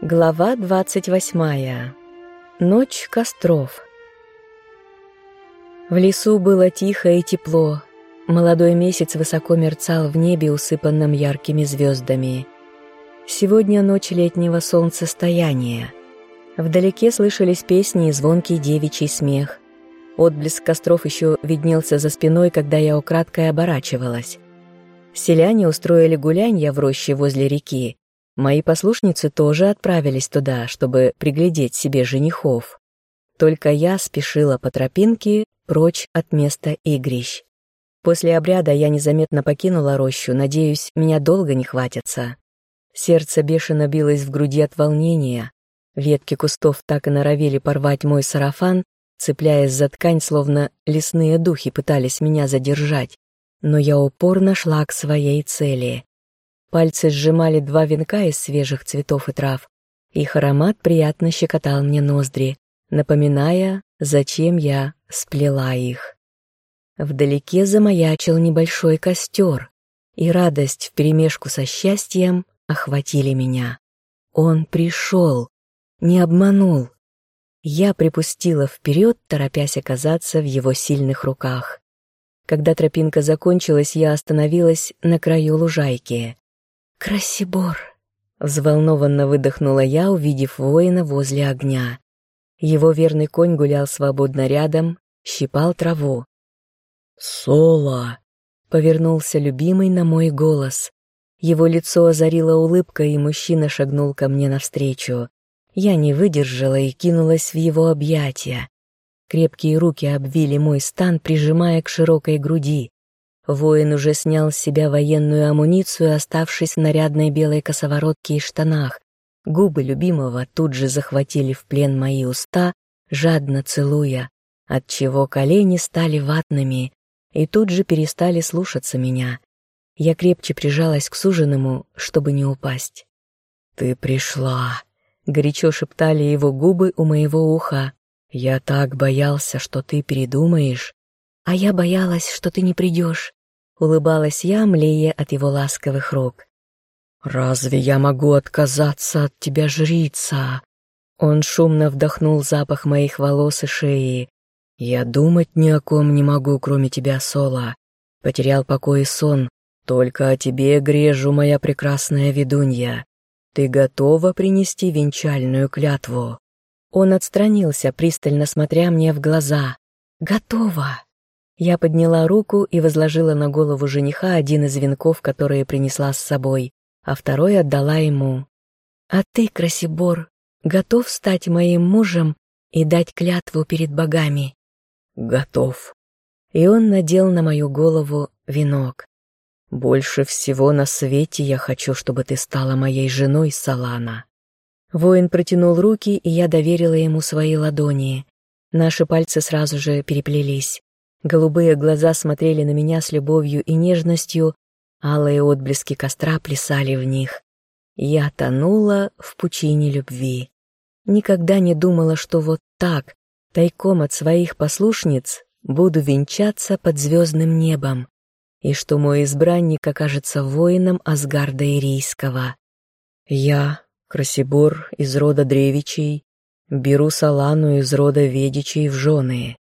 Глава 28. Ночь костров. В лесу было тихо и тепло. Молодой месяц высоко мерцал в небе, усыпанном яркими звездами. Сегодня ночь летнего солнцестояния. Вдалеке слышались песни и звонкий девичий смех. Отблеск костров еще виднелся за спиной, когда я украдкой оборачивалась. Селяне устроили гулянья в роще возле реки, Мои послушницы тоже отправились туда, чтобы приглядеть себе женихов. Только я спешила по тропинке прочь от места игрищ. После обряда я незаметно покинула рощу, надеюсь, меня долго не хватится. Сердце бешено билось в груди от волнения. Ветки кустов так и норовили порвать мой сарафан, цепляясь за ткань, словно лесные духи пытались меня задержать. Но я упорно шла к своей цели. Пальцы сжимали два венка из свежих цветов и трав. Их аромат приятно щекотал мне ноздри, напоминая, зачем я сплела их. Вдалеке замаячил небольшой костер, и радость вперемешку со счастьем охватили меня. Он пришел, не обманул. Я припустила вперед, торопясь оказаться в его сильных руках. Когда тропинка закончилась, я остановилась на краю лужайки. «Красибор!» — взволнованно выдохнула я, увидев воина возле огня. Его верный конь гулял свободно рядом, щипал траву. «Соло!» — повернулся любимый на мой голос. Его лицо озарила улыбка, и мужчина шагнул ко мне навстречу. Я не выдержала и кинулась в его объятия. Крепкие руки обвили мой стан, прижимая к широкой груди. Воин уже снял с себя военную амуницию, оставшись в нарядной белой косоворотке и штанах. Губы любимого тут же захватили в плен мои уста, жадно целуя, отчего колени стали ватными и тут же перестали слушаться меня. Я крепче прижалась к суженому, чтобы не упасть. «Ты пришла», — горячо шептали его губы у моего уха. «Я так боялся, что ты передумаешь». «А я боялась, что ты не придешь. Улыбалась я, млея от его ласковых рук. «Разве я могу отказаться от тебя, жрица?» Он шумно вдохнул запах моих волос и шеи. «Я думать ни о ком не могу, кроме тебя, Соло. Потерял покой и сон. Только о тебе грежу, моя прекрасная ведунья. Ты готова принести венчальную клятву?» Он отстранился, пристально смотря мне в глаза. «Готова!» Я подняла руку и возложила на голову жениха один из венков, которые принесла с собой, а второй отдала ему. «А ты, Красибор, готов стать моим мужем и дать клятву перед богами?» «Готов». И он надел на мою голову венок. «Больше всего на свете я хочу, чтобы ты стала моей женой, Салана». Воин протянул руки, и я доверила ему свои ладони. Наши пальцы сразу же переплелись. Голубые глаза смотрели на меня с любовью и нежностью, алые отблески костра плясали в них. Я тонула в пучине любви. Никогда не думала, что вот так, тайком от своих послушниц, буду венчаться под звездным небом, и что мой избранник окажется воином Асгарда Ирийского. Я, Красибор из рода Древичей, беру Салану из рода Ведичей в жены.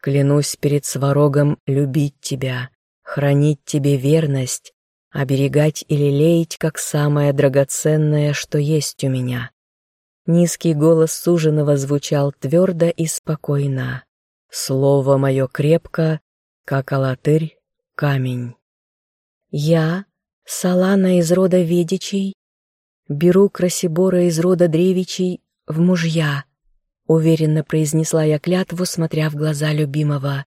Клянусь перед сварогом любить тебя, хранить тебе верность, оберегать и лелеять, как самое драгоценное, что есть у меня. Низкий голос суженого звучал твердо и спокойно. Слово мое крепко, как алатырь, камень. Я, Салана из рода Ведичей, беру Красибора из рода Древичей в мужья, Уверенно произнесла я клятву, смотря в глаза любимого.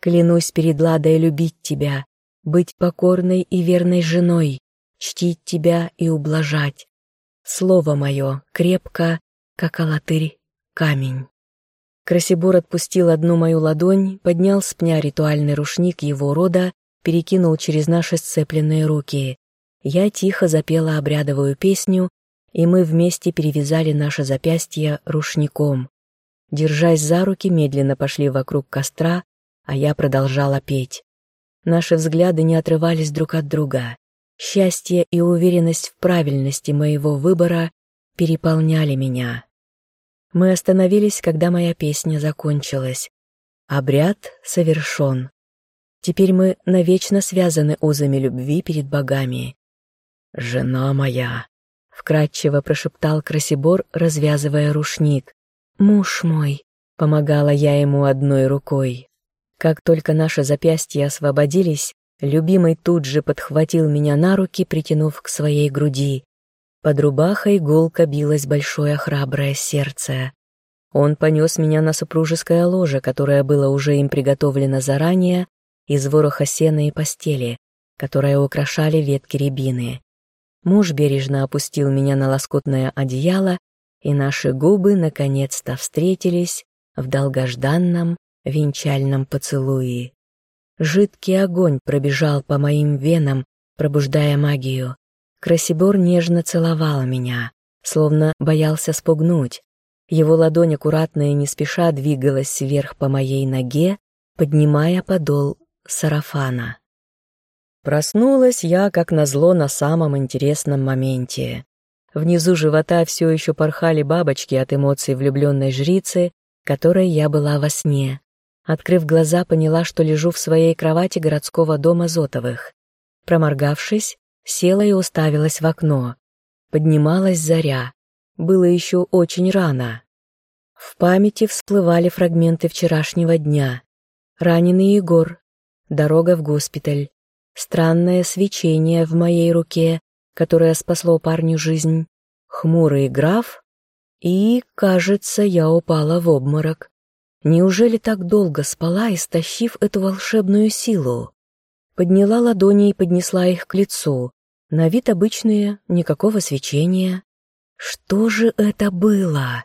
Клянусь перед Ладой любить тебя, быть покорной и верной женой, чтить тебя и ублажать. Слово мое крепко, как алатырь, камень. Красибор отпустил одну мою ладонь, поднял с пня ритуальный рушник его рода, перекинул через наши сцепленные руки. Я тихо запела обрядовую песню, и мы вместе перевязали наше запястье рушником. Держась за руки, медленно пошли вокруг костра, а я продолжала петь. Наши взгляды не отрывались друг от друга. Счастье и уверенность в правильности моего выбора переполняли меня. Мы остановились, когда моя песня закончилась. Обряд совершен. Теперь мы навечно связаны узами любви перед богами. «Жена моя!» — вкратчиво прошептал Красибор, развязывая рушник. «Муж мой!» — помогала я ему одной рукой. Как только наши запястья освободились, любимый тут же подхватил меня на руки, притянув к своей груди. Под рубахой гулко билось большое храброе сердце. Он понес меня на супружеское ложе, которое было уже им приготовлено заранее, из вороха сена и постели, которые украшали ветки рябины. Муж бережно опустил меня на лоскутное одеяло, и наши губы наконец-то встретились в долгожданном венчальном поцелуе. Жидкий огонь пробежал по моим венам, пробуждая магию. Красибор нежно целовал меня, словно боялся спугнуть. Его ладонь аккуратно и не спеша двигалась вверх по моей ноге, поднимая подол сарафана. Проснулась я, как назло, на самом интересном моменте. Внизу живота все еще порхали бабочки от эмоций влюбленной жрицы, которой я была во сне. Открыв глаза, поняла, что лежу в своей кровати городского дома Зотовых. Проморгавшись, села и уставилась в окно. Поднималась заря. Было еще очень рано. В памяти всплывали фрагменты вчерашнего дня. Раненый Егор, дорога в госпиталь, странное свечение в моей руке, которое спасло парню жизнь, хмурый граф, и, кажется, я упала в обморок. Неужели так долго спала, истощив эту волшебную силу? Подняла ладони и поднесла их к лицу. На вид обычные, никакого свечения. Что же это было?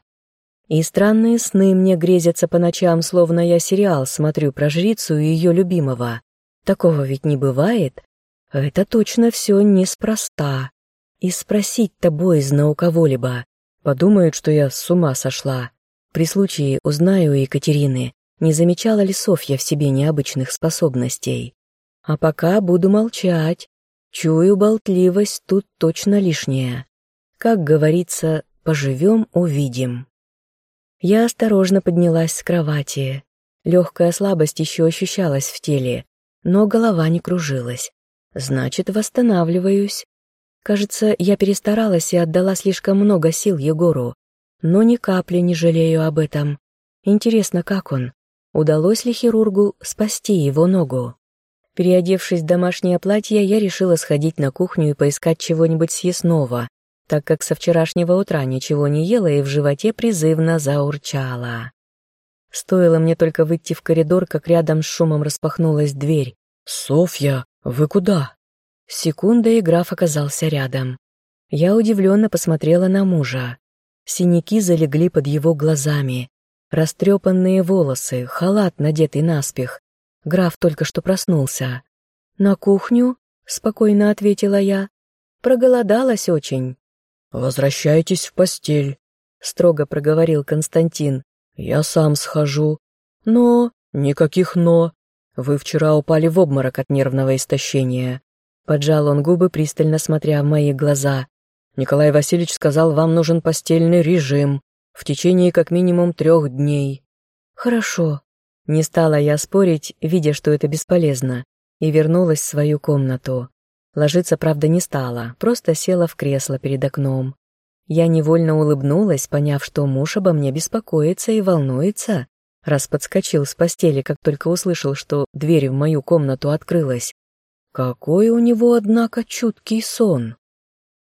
И странные сны мне грезятся по ночам, словно я сериал смотрю про жрицу и ее любимого. Такого ведь не бывает. Это точно все неспроста. И спросить-то боязно у кого-либо. Подумают, что я с ума сошла. При случае узнаю у Екатерины, не замечала ли Софья в себе необычных способностей. А пока буду молчать. Чую, болтливость тут точно лишняя. Как говорится, поживем — увидим. Я осторожно поднялась с кровати. Легкая слабость еще ощущалась в теле, но голова не кружилась. Значит, восстанавливаюсь. Кажется, я перестаралась и отдала слишком много сил Егору, но ни капли не жалею об этом. Интересно, как он? Удалось ли хирургу спасти его ногу? Переодевшись в домашнее платье, я решила сходить на кухню и поискать чего-нибудь съестного, так как со вчерашнего утра ничего не ела и в животе призывно заурчала. Стоило мне только выйти в коридор, как рядом с шумом распахнулась дверь. «Софья, вы куда?» Секунда, и граф оказался рядом. Я удивленно посмотрела на мужа. Синяки залегли под его глазами. Растрепанные волосы, халат, надетый наспех. Граф только что проснулся. «На кухню?» — спокойно ответила я. «Проголодалась очень». «Возвращайтесь в постель», — строго проговорил Константин. «Я сам схожу». «Но...» «Никаких «но». Вы вчера упали в обморок от нервного истощения». Поджал он губы, пристально смотря в мои глаза. «Николай Васильевич сказал, вам нужен постельный режим в течение как минимум трех дней». «Хорошо». Не стала я спорить, видя, что это бесполезно, и вернулась в свою комнату. Ложиться, правда, не стала, просто села в кресло перед окном. Я невольно улыбнулась, поняв, что муж обо мне беспокоится и волнуется, раз подскочил с постели, как только услышал, что дверь в мою комнату открылась. Какой у него, однако, чуткий сон.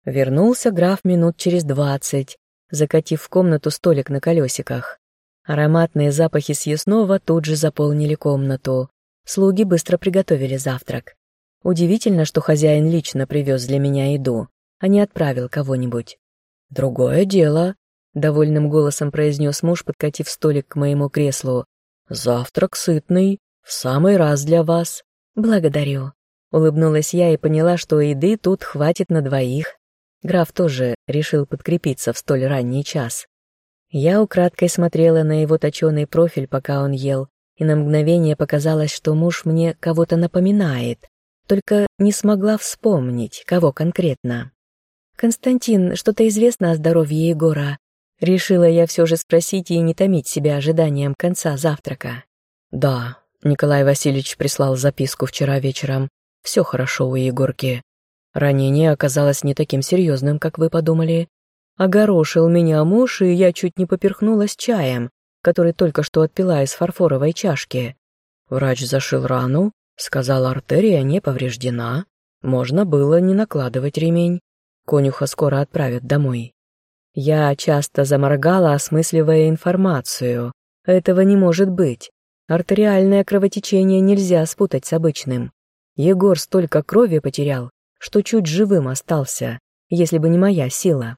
Вернулся граф минут через двадцать, закатив в комнату столик на колесиках. Ароматные запахи съестного тут же заполнили комнату. Слуги быстро приготовили завтрак. Удивительно, что хозяин лично привез для меня еду, а не отправил кого-нибудь. «Другое дело», — довольным голосом произнес муж, подкатив столик к моему креслу. «Завтрак сытный, в самый раз для вас». «Благодарю», — улыбнулась я и поняла, что еды тут хватит на двоих. Граф тоже решил подкрепиться в столь ранний час. Я украдкой смотрела на его точеный профиль, пока он ел, и на мгновение показалось, что муж мне кого-то напоминает только не смогла вспомнить, кого конкретно. Константин, что-то известно о здоровье Егора? Решила я все же спросить и не томить себя ожиданием конца завтрака. Да, Николай Васильевич прислал записку вчера вечером. Все хорошо у Егорки. Ранение оказалось не таким серьезным, как вы подумали. Огорошил меня муж, и я чуть не поперхнулась чаем, который только что отпила из фарфоровой чашки. Врач зашил рану, сказал, артерия не повреждена. Можно было не накладывать ремень. Конюха скоро отправят домой. Я часто заморгала, осмысливая информацию. Этого не может быть. Артериальное кровотечение нельзя спутать с обычным. Егор столько крови потерял, что чуть живым остался, если бы не моя сила.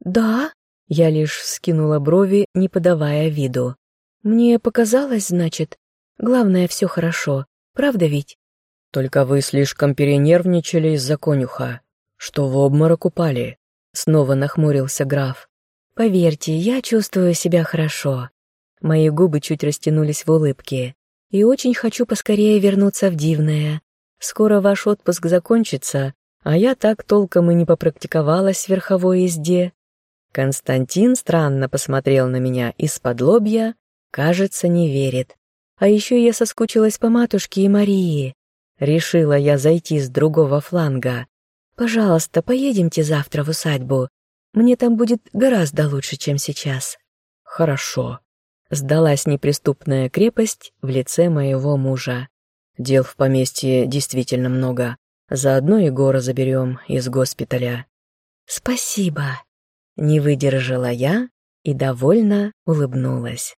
«Да?» Я лишь скинула брови, не подавая виду. «Мне показалось, значит. Главное, все хорошо. Правда ведь?» «Только вы слишком перенервничали из-за конюха, что в обморок упали. Снова нахмурился граф. «Поверьте, я чувствую себя хорошо». Мои губы чуть растянулись в улыбке. «И очень хочу поскорее вернуться в Дивное. Скоро ваш отпуск закончится, а я так толком и не попрактиковалась в верховой езде». Константин странно посмотрел на меня из-под лобья, кажется, не верит. А еще я соскучилась по матушке и Марии. Решила я зайти с другого фланга. Пожалуйста, поедемте завтра в усадьбу. Мне там будет гораздо лучше, чем сейчас». «Хорошо», — сдалась неприступная крепость в лице моего мужа. «Дел в поместье действительно много. Заодно Егора заберем из госпиталя». «Спасибо», — не выдержала я и довольно улыбнулась.